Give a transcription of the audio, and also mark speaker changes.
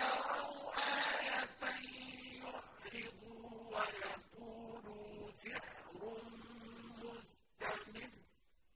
Speaker 1: يَرَى